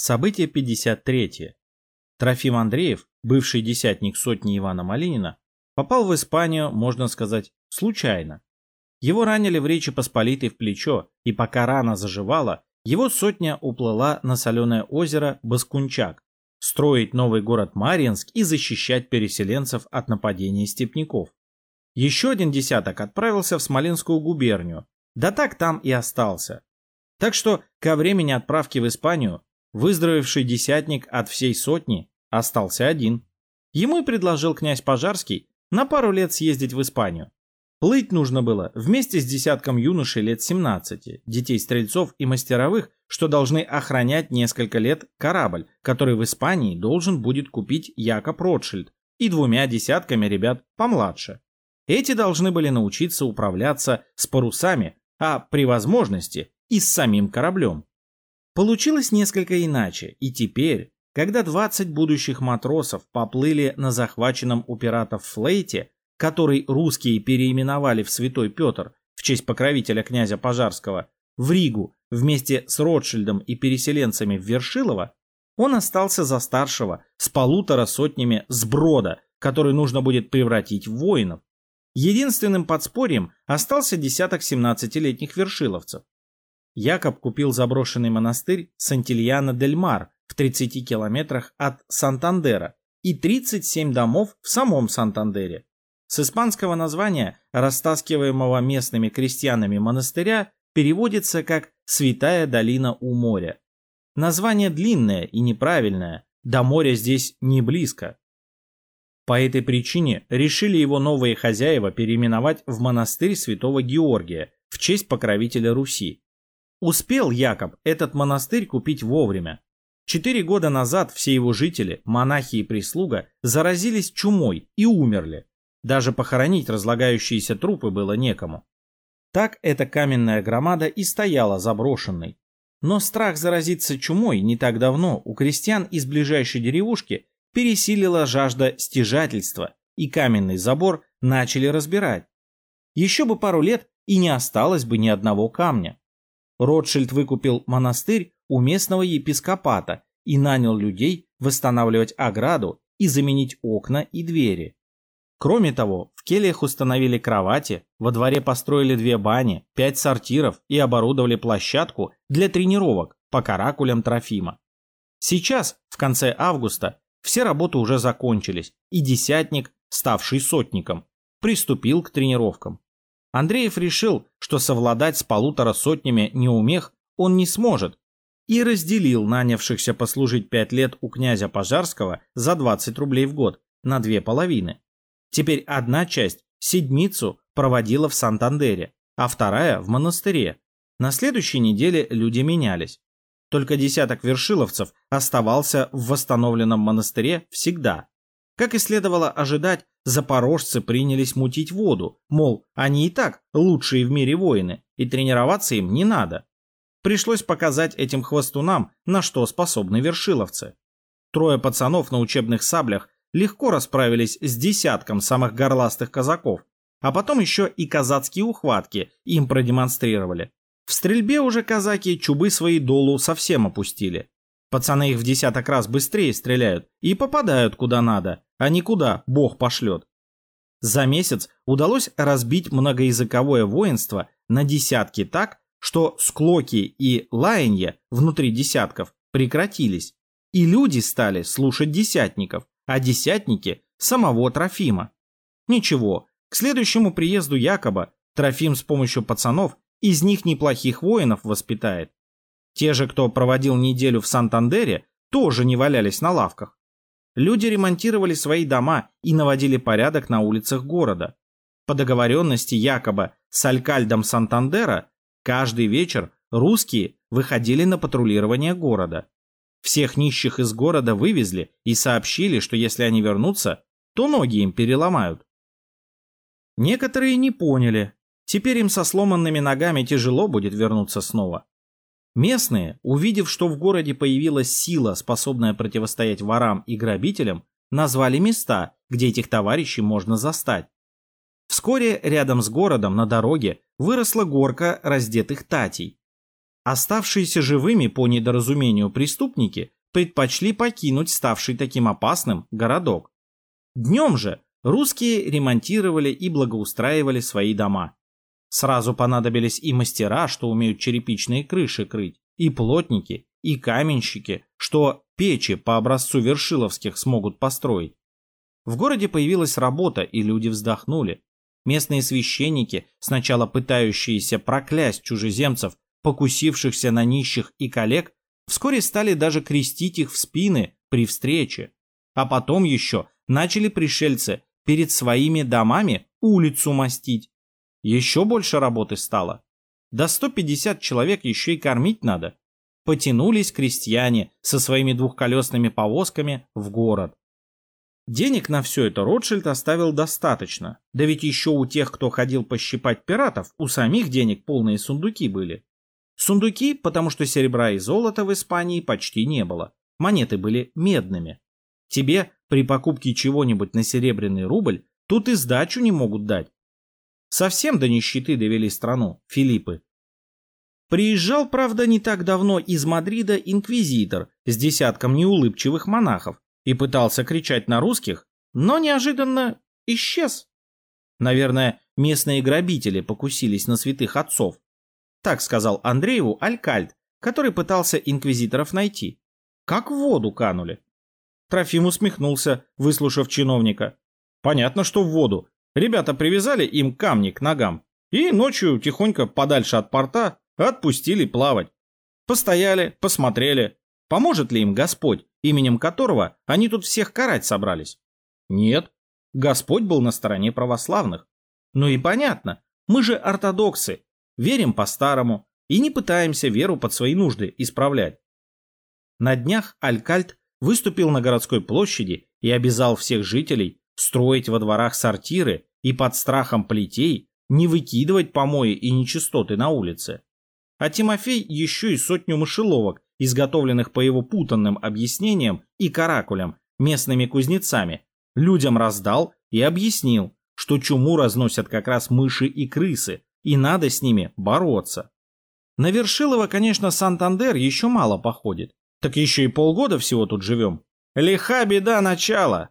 Событие 53. Трофим Андреев, бывший десятник сотни Ивана Малинина, попал в Испанию, можно сказать, случайно. Его ранили в Речи Посполитой в плечо, и пока рана заживала, его сотня уплыла на соленое озеро Баскунчак, строить новый город Марьинск и защищать переселенцев от нападения степняков. Еще один десяток отправился в Смоленскую губернию, да так там и остался. Так что ко времени отправки в Испанию Выздоровевший десятник от всей сотни остался один. Ему и предложил князь Пожарский на пару лет съездить в Испанию. Плыть нужно было вместе с десятком юношей лет 17, детей-стрельцов и мастеровых, что должны охранять несколько лет корабль, который в Испании должен будет купить Якоб Ротшильд, и двумя десятками ребят помладше. Эти должны были научиться управляться с парусами, а при возможности и с самим кораблем. Получилось несколько иначе, и теперь, когда 20 будущих матросов поплыли на захваченном у пиратов флейте, который русские переименовали в Святой Петр в честь покровителя князя Пожарского, в Ригу вместе с Ротшильдом и переселенцами в Вершилово, он остался за старшего с полутора сотнями сброда, который нужно будет превратить в воинов. Единственным подспорьем остался десяток 17-летних вершиловцев. Якоб купил заброшенный монастырь Сантильяна-дель-Мар в 30 километрах от Сантандера и 37 домов в самом Сантандере. С испанского названия, растаскиваемого местными крестьянами монастыря, переводится как «Святая долина у моря». Название длинное и неправильное, до моря здесь не близко. По этой причине решили его новые хозяева переименовать в монастырь святого Георгия в честь покровителя Руси. Успел Якоб этот монастырь купить вовремя. Четыре года назад все его жители, монахи и прислуга, заразились чумой и умерли. Даже похоронить разлагающиеся трупы было некому. Так эта каменная громада и стояла заброшенной. Но страх заразиться чумой не так давно у крестьян из ближайшей деревушки пересилила жажда стяжательства, и каменный забор начали разбирать. Еще бы пару лет, и не осталось бы ни одного камня. Ротшильд выкупил монастырь у местного епископата и нанял людей восстанавливать ограду и заменить окна и двери. Кроме того, в кельях установили кровати, во дворе построили две бани, пять сортиров и оборудовали площадку для тренировок по каракулям Трофима. Сейчас, в конце августа, все работы уже закончились, и десятник, ставший сотником, приступил к тренировкам. Андреев решил, что совладать с полутора сотнями неумех он не сможет, и разделил нанявшихся послужить пять лет у князя Пожарского за 20 рублей в год на две половины. Теперь одна часть седмицу проводила в Сантандере, а вторая в монастыре. На следующей неделе люди менялись. Только десяток вершиловцев оставался в восстановленном монастыре всегда. Как и следовало ожидать, запорожцы принялись мутить воду, мол, они и так лучшие в мире воины, и тренироваться им не надо. Пришлось показать этим хвостунам, на что способны вершиловцы. Трое пацанов на учебных саблях легко расправились с десятком самых горластых казаков, а потом еще и казацкие ухватки им продемонстрировали. В стрельбе уже казаки чубы свои долу совсем опустили. Пацаны их в десяток раз быстрее стреляют и попадают куда надо, а не куда Бог пошлет. За месяц удалось разбить многоязыковое воинство на десятки так, что склоки и лаянье внутри десятков прекратились, и люди стали слушать десятников, а десятники – самого Трофима. Ничего, к следующему приезду Якоба Трофим с помощью пацанов из них неплохих воинов воспитает. Те же, кто проводил неделю в Сантандере, тоже не валялись на лавках. Люди ремонтировали свои дома и наводили порядок на улицах города. По договоренности якобы с Алькальдом Сантандера каждый вечер русские выходили на патрулирование города. Всех нищих из города вывезли и сообщили, что если они вернутся, то ноги им переломают. Некоторые не поняли. Теперь им со сломанными ногами тяжело будет вернуться снова. Местные, увидев, что в городе появилась сила, способная противостоять ворам и грабителям, назвали места, где этих товарищей можно застать. Вскоре рядом с городом на дороге выросла горка раздетых татей. Оставшиеся живыми по недоразумению преступники предпочли покинуть ставший таким опасным городок. Днем же русские ремонтировали и благоустраивали свои дома. Сразу понадобились и мастера, что умеют черепичные крыши крыть, и плотники, и каменщики, что печи по образцу вершиловских смогут построить. В городе появилась работа, и люди вздохнули. Местные священники, сначала пытающиеся проклясть чужеземцев, покусившихся на нищих и коллег, вскоре стали даже крестить их в спины при встрече. А потом еще начали пришельцы перед своими домами улицу мастить. Еще больше работы стало. До 150 человек еще и кормить надо. Потянулись крестьяне со своими двухколесными повозками в город. Денег на все это Ротшильд оставил достаточно. Да ведь еще у тех, кто ходил пощипать пиратов, у самих денег полные сундуки были. Сундуки, потому что серебра и золота в Испании почти не было. Монеты были медными. Тебе при покупке чего-нибудь на серебряный рубль тут и сдачу не могут дать. Совсем до нищеты довели страну, Филиппы. Приезжал, правда, не так давно из Мадрида инквизитор с десятком неулыбчивых монахов и пытался кричать на русских, но неожиданно исчез. Наверное, местные грабители покусились на святых отцов. Так сказал Андрееву Алькальд, который пытался инквизиторов найти. Как в воду канули. Трофим усмехнулся, выслушав чиновника. Понятно, что в воду. Ребята привязали им камни к ногам и ночью тихонько подальше от порта отпустили плавать. Постояли, посмотрели, поможет ли им Господь, именем которого они тут всех карать собрались. Нет, Господь был на стороне православных. Ну и понятно, мы же ортодоксы, верим по-старому и не пытаемся веру под свои нужды исправлять. На днях Алькальт выступил на городской площади и обязал всех жителей строить во дворах сортиры и под страхом плетей не выкидывать помои и нечистоты на улице. А Тимофей еще и сотню мышеловок, изготовленных по его путанным объяснениям и каракулям местными кузнецами, людям раздал и объяснил, что чуму разносят как раз мыши и крысы, и надо с ними бороться. На Вершилова, конечно, Сантандер еще мало походит. Так еще и полгода всего тут живем. Лиха беда начала.